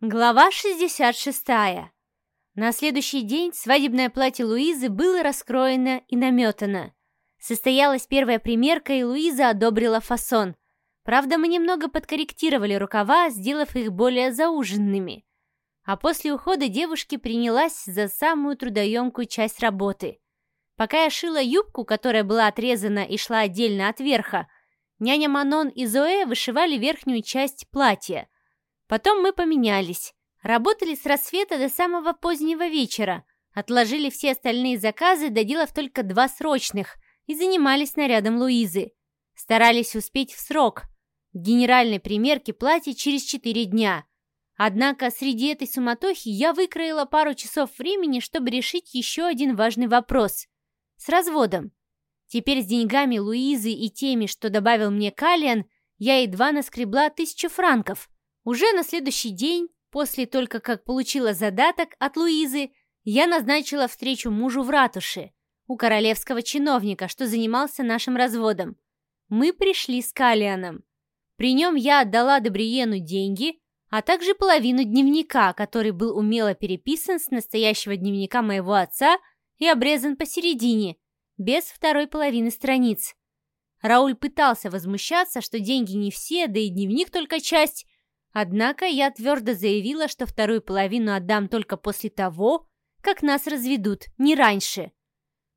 Глава 66. На следующий день свадебное платье Луизы было раскроено и наметано. Состоялась первая примерка, и Луиза одобрила фасон. Правда, мы немного подкорректировали рукава, сделав их более зауженными. А после ухода девушки принялась за самую трудоемкую часть работы. Пока я шила юбку, которая была отрезана и шла отдельно от верха, няня Манон и Зоэ вышивали верхнюю часть платья – Потом мы поменялись. Работали с рассвета до самого позднего вечера. Отложили все остальные заказы, доделав только два срочных, и занимались нарядом Луизы. Старались успеть в срок. К генеральной примерке платья через четыре дня. Однако среди этой суматохи я выкроила пару часов времени, чтобы решить еще один важный вопрос. С разводом. Теперь с деньгами Луизы и теми, что добавил мне Калиан, я едва наскребла тысячу франков – уже на следующий день, после только как получила задаток от Луизы, я назначила встречу мужу в ратуше, у королевского чиновника, что занимался нашим разводом. Мы пришли с Калианом. При нем я отдала Добриену деньги, а также половину дневника, который был умело переписан с настоящего дневника моего отца и обрезан посередине, без второй половины страниц. Рауль пытался возмущаться, что деньги не все, да и дневник только часть, Однако я твердо заявила, что вторую половину отдам только после того, как нас разведут, не раньше.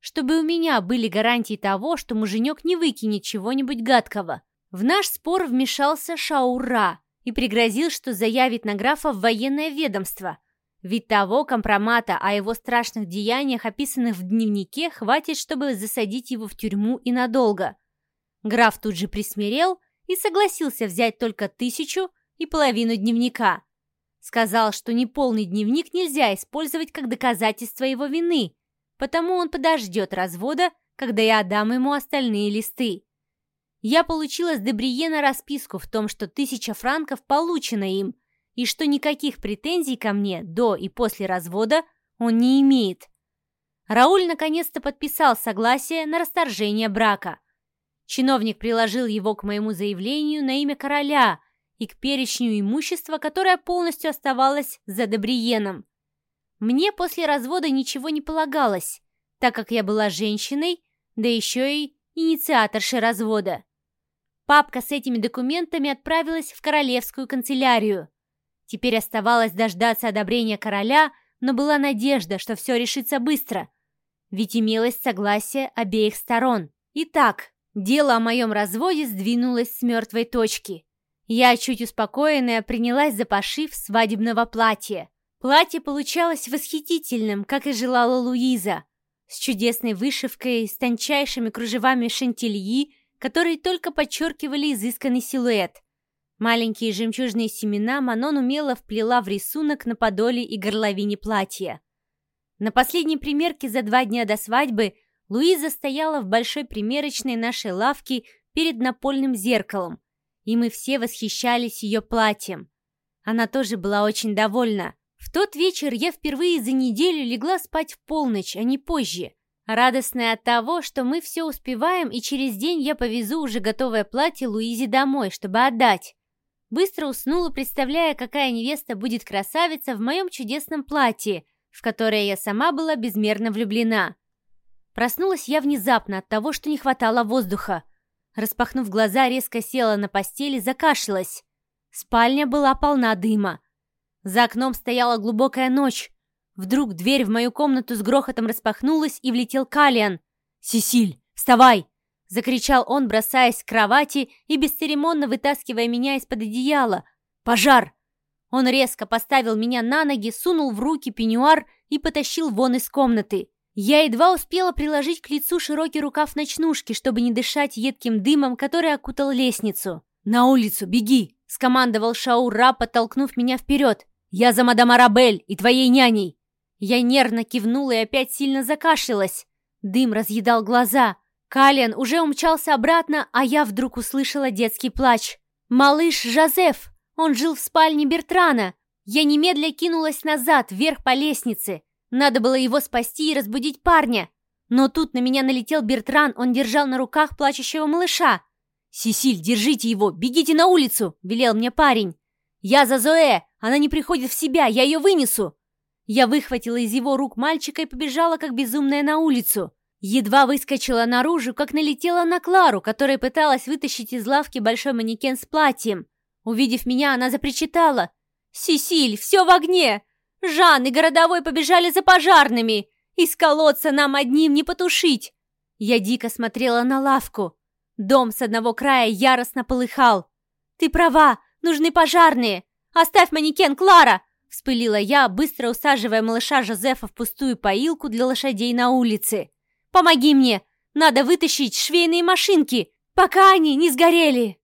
Чтобы у меня были гарантии того, что муженек не выкинет чего-нибудь гадкого. В наш спор вмешался Шаура и пригрозил, что заявит на графа в военное ведомство. Ведь того компромата о его страшных деяниях, описанных в дневнике, хватит, чтобы засадить его в тюрьму и надолго. Граф тут же присмирел и согласился взять только тысячу, и половину дневника. Сказал, что неполный дневник нельзя использовать как доказательство его вины, потому он подождет развода, когда я отдам ему остальные листы. Я получила с Дебриена расписку в том, что тысяча франков получена им, и что никаких претензий ко мне до и после развода он не имеет. Рауль наконец-то подписал согласие на расторжение брака. Чиновник приложил его к моему заявлению на имя короля – и к перечню имущества, которое полностью оставалось за Добриеном. Мне после развода ничего не полагалось, так как я была женщиной, да еще и инициаторшей развода. Папка с этими документами отправилась в королевскую канцелярию. Теперь оставалось дождаться одобрения короля, но была надежда, что все решится быстро, ведь имелось согласие обеих сторон. Итак, дело о моем разводе сдвинулось с мертвой точки. Я, чуть успокоенная, принялась за пошив свадебного платья. Платье получалось восхитительным, как и желала Луиза, с чудесной вышивкой, с тончайшими кружевами шантильи, которые только подчеркивали изысканный силуэт. Маленькие жемчужные семена Манон умело вплела в рисунок на подоле и горловине платья. На последней примерке за два дня до свадьбы Луиза стояла в большой примерочной нашей лавки перед напольным зеркалом, и мы все восхищались ее платьем. Она тоже была очень довольна. В тот вечер я впервые за неделю легла спать в полночь, а не позже. Радостная от того, что мы все успеваем, и через день я повезу уже готовое платье Луизе домой, чтобы отдать. Быстро уснула, представляя, какая невеста будет красавица в моем чудесном платье, в которое я сама была безмерно влюблена. Проснулась я внезапно от того, что не хватало воздуха. Распахнув глаза, резко села на постели, закашлялась. Спальня была полна дыма. За окном стояла глубокая ночь. Вдруг дверь в мою комнату с грохотом распахнулась, и влетел Калиан. «Сесиль, вставай!» — закричал он, бросаясь к кровати и бесцеремонно вытаскивая меня из-под одеяла. «Пожар!» Он резко поставил меня на ноги, сунул в руки пеньюар и потащил вон из комнаты. Я едва успела приложить к лицу широкий рукав ночнушки, чтобы не дышать едким дымом, который окутал лестницу. «На улицу, беги!» — скомандовал Шаура, подтолкнув меня вперед. «Я за мадам Арабель и твоей няней!» Я нервно кивнула и опять сильно закашлялась. Дым разъедал глаза. Калиан уже умчался обратно, а я вдруг услышала детский плач. «Малыш Жозеф! Он жил в спальне Бертрана!» Я немедля кинулась назад, вверх по лестнице. Надо было его спасти и разбудить парня. Но тут на меня налетел Бертран, он держал на руках плачущего малыша. «Сесиль, держите его, бегите на улицу!» — велел мне парень. «Я за Зоэ!» — Она не приходит в себя, я ее вынесу!» Я выхватила из его рук мальчика и побежала, как безумная, на улицу. Едва выскочила наружу, как налетела на Клару, которая пыталась вытащить из лавки большой манекен с платьем. Увидев меня, она запричитала. «Сесиль, все в огне! Жан и городовой побежали за пожарными! Из колодца нам одним не потушить!» Я дико смотрела на лавку. Дом с одного края яростно полыхал. «Ты права, нужны пожарные! Оставь манекен, Клара!» Вспылила я, быстро усаживая малыша Жозефа в пустую поилку для лошадей на улице. «Помоги мне! Надо вытащить швейные машинки, пока они не сгорели!»